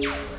you